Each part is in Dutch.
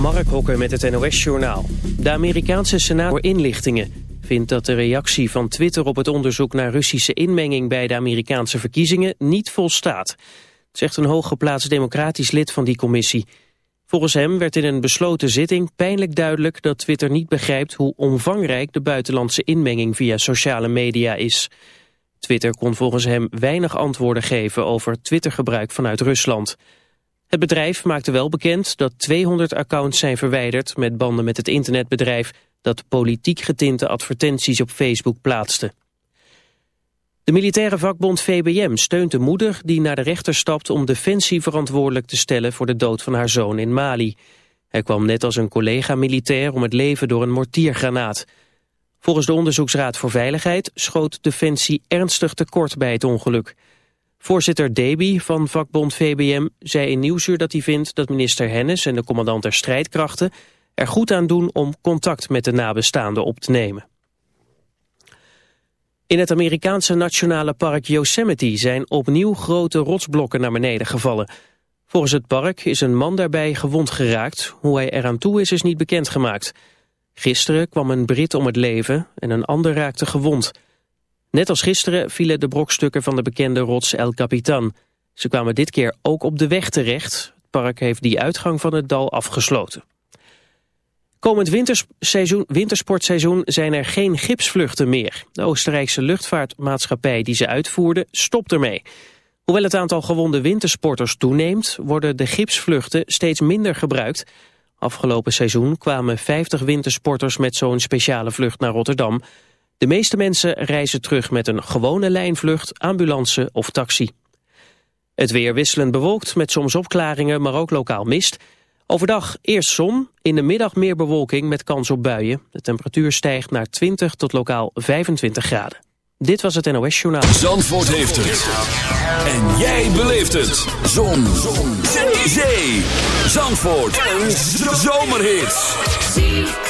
Mark Hokker met het NOS-journaal. De Amerikaanse Senaat voor Inlichtingen vindt dat de reactie van Twitter op het onderzoek naar Russische inmenging bij de Amerikaanse verkiezingen niet volstaat. Zegt een hooggeplaatst democratisch lid van die commissie. Volgens hem werd in een besloten zitting pijnlijk duidelijk dat Twitter niet begrijpt hoe omvangrijk de buitenlandse inmenging via sociale media is. Twitter kon volgens hem weinig antwoorden geven over Twittergebruik vanuit Rusland. Het bedrijf maakte wel bekend dat 200 accounts zijn verwijderd met banden met het internetbedrijf dat politiek getinte advertenties op Facebook plaatste. De militaire vakbond VBM steunt de moeder die naar de rechter stapt om Defensie verantwoordelijk te stellen voor de dood van haar zoon in Mali. Hij kwam net als een collega-militair om het leven door een mortiergranaat. Volgens de Onderzoeksraad voor Veiligheid schoot Defensie ernstig tekort bij het ongeluk. Voorzitter Deby van vakbond VBM zei in Nieuwsuur dat hij vindt dat minister Hennis en de commandant der strijdkrachten er goed aan doen om contact met de nabestaanden op te nemen. In het Amerikaanse nationale park Yosemite zijn opnieuw grote rotsblokken naar beneden gevallen. Volgens het park is een man daarbij gewond geraakt. Hoe hij eraan toe is, is niet bekendgemaakt. Gisteren kwam een Brit om het leven en een ander raakte gewond. Net als gisteren vielen de brokstukken van de bekende rots El Capitan. Ze kwamen dit keer ook op de weg terecht. Het park heeft die uitgang van het dal afgesloten. Komend wintersportseizoen zijn er geen gipsvluchten meer. De Oostenrijkse luchtvaartmaatschappij die ze uitvoerde stopt ermee. Hoewel het aantal gewonde wintersporters toeneemt... worden de gipsvluchten steeds minder gebruikt. Afgelopen seizoen kwamen 50 wintersporters met zo'n speciale vlucht naar Rotterdam... De meeste mensen reizen terug met een gewone lijnvlucht, ambulance of taxi. Het weer wisselend bewolkt met soms opklaringen, maar ook lokaal mist. Overdag eerst zon, in de middag meer bewolking met kans op buien. De temperatuur stijgt naar 20 tot lokaal 25 graden. Dit was het NOS Journaal. Zandvoort heeft het. En jij beleeft het. Zon. zon. Zee. Zandvoort. Een zomerhit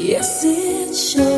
Yes, it shows.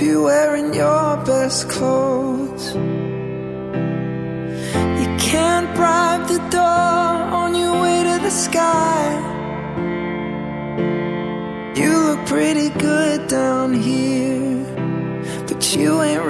You're wearing your best clothes. You can't bribe the door on your way to the sky. You look pretty good down here, but you ain't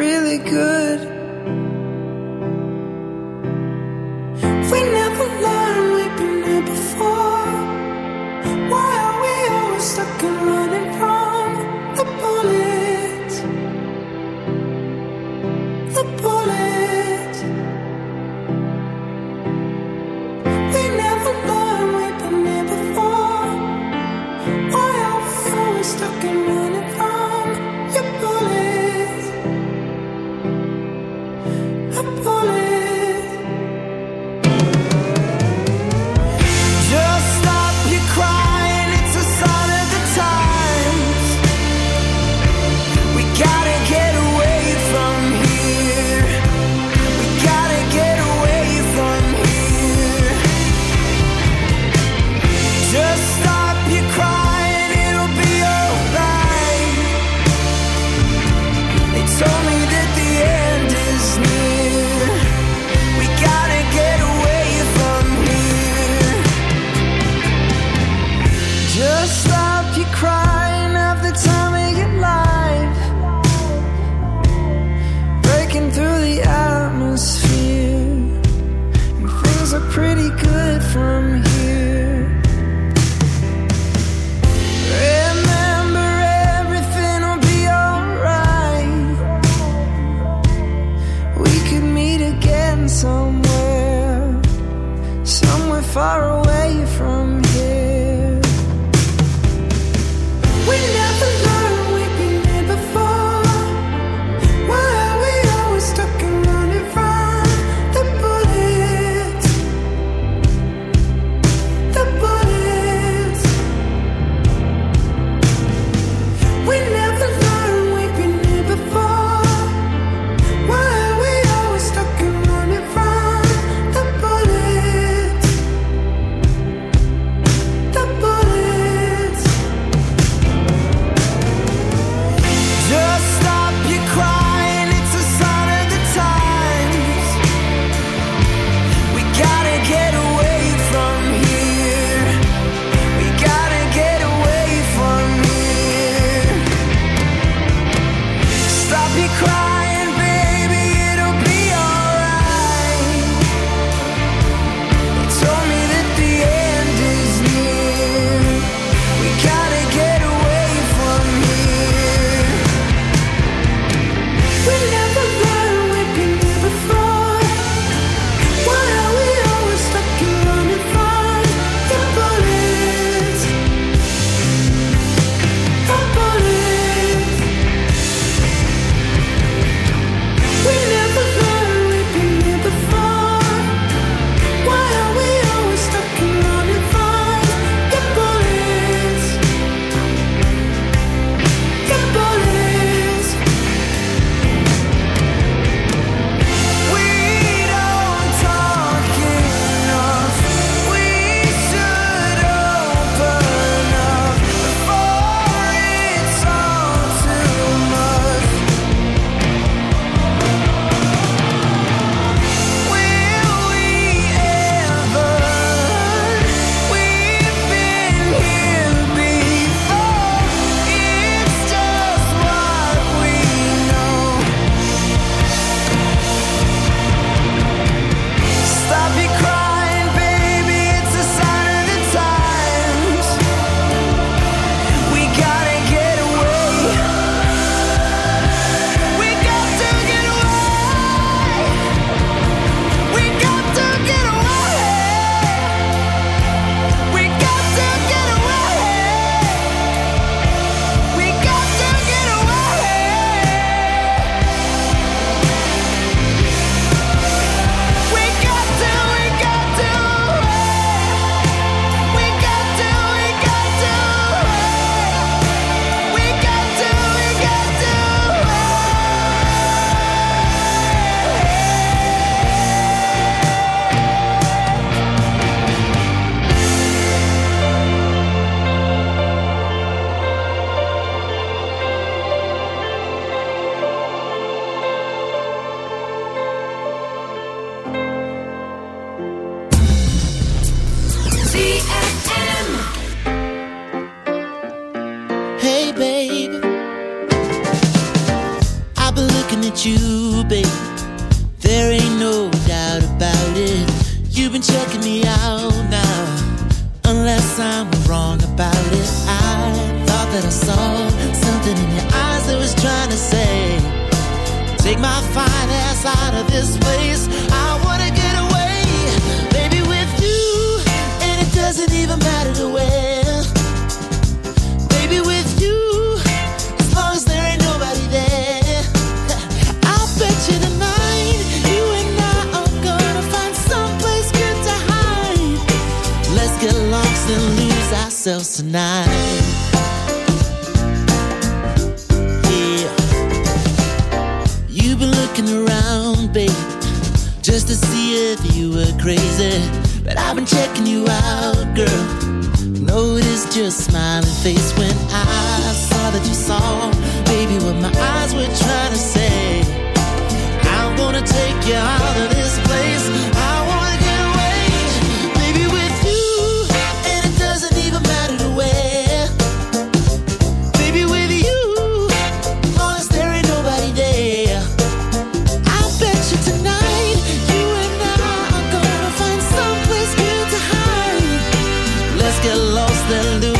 get lost and lose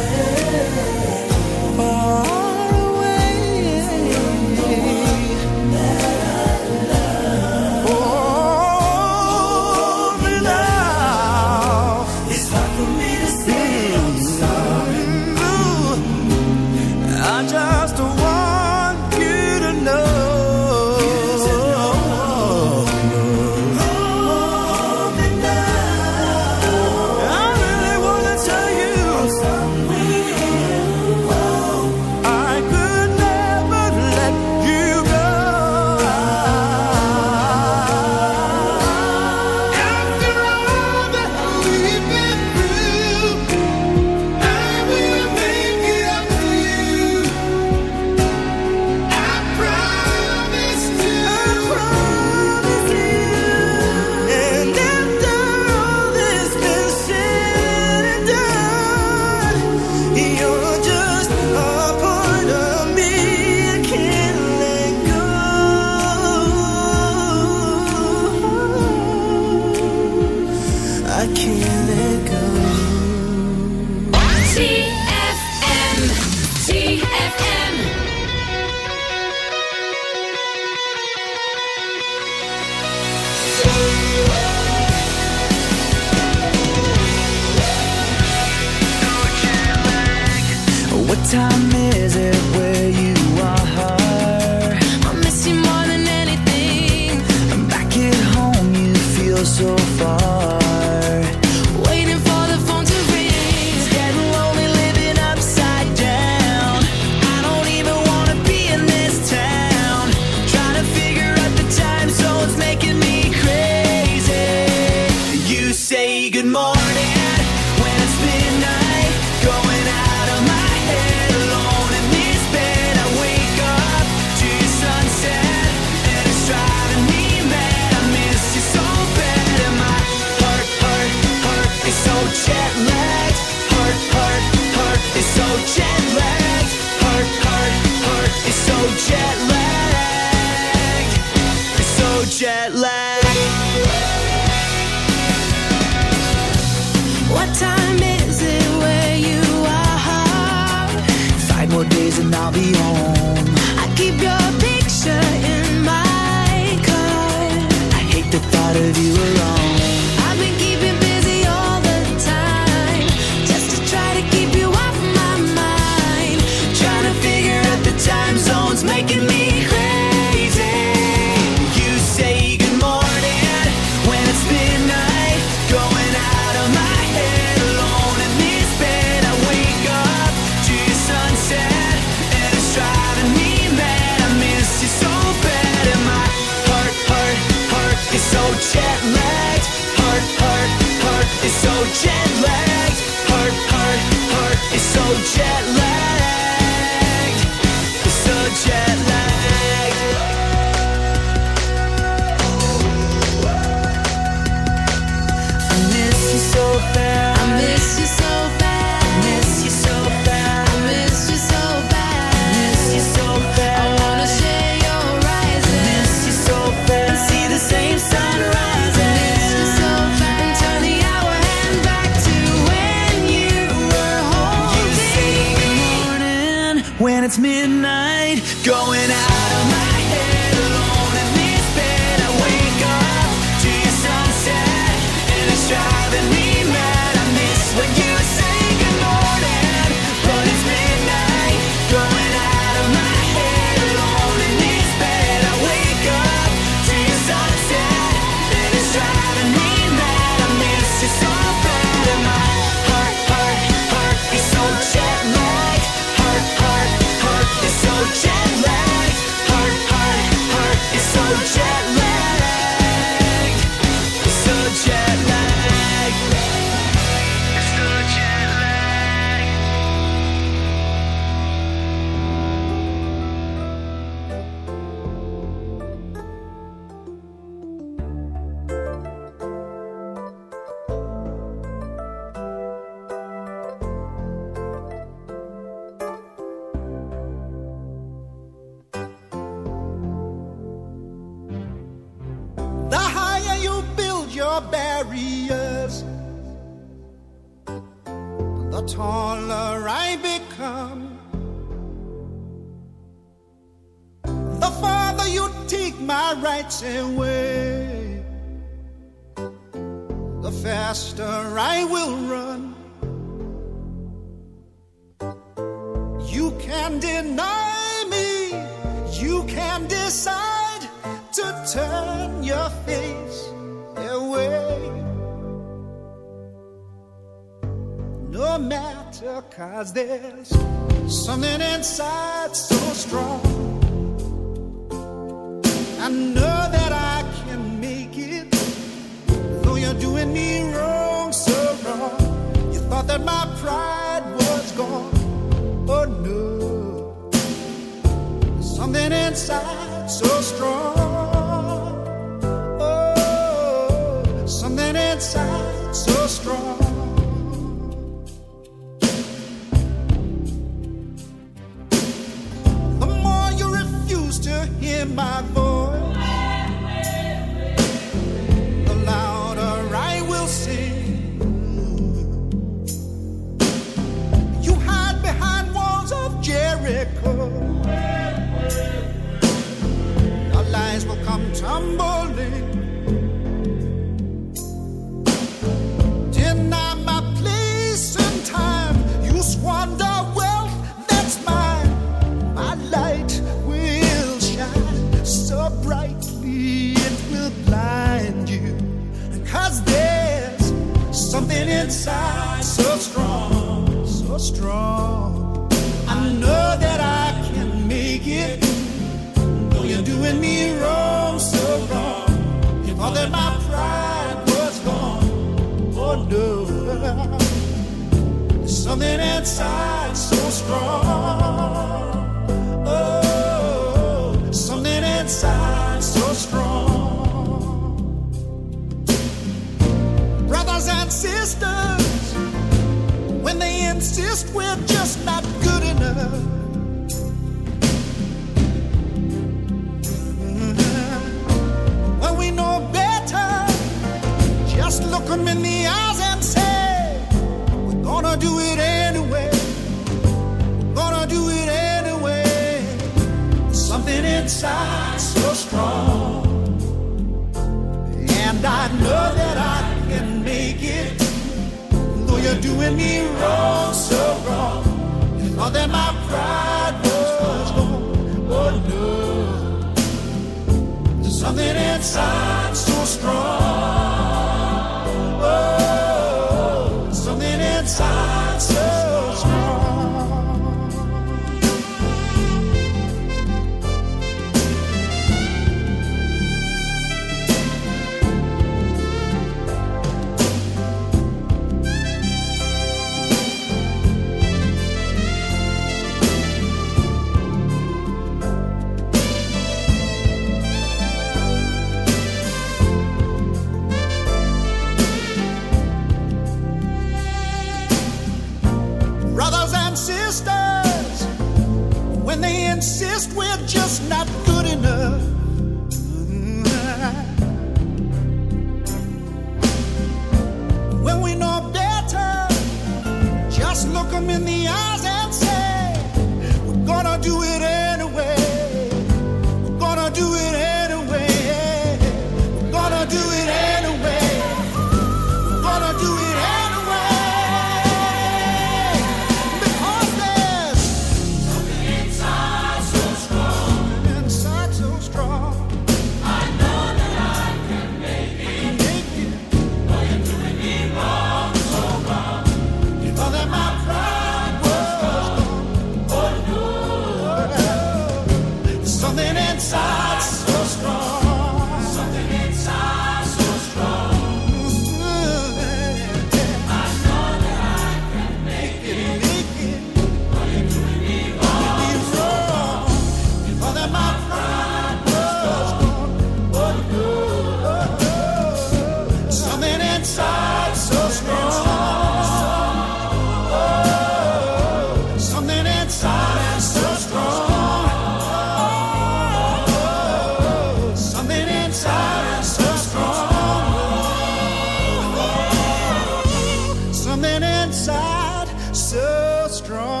inside so strong.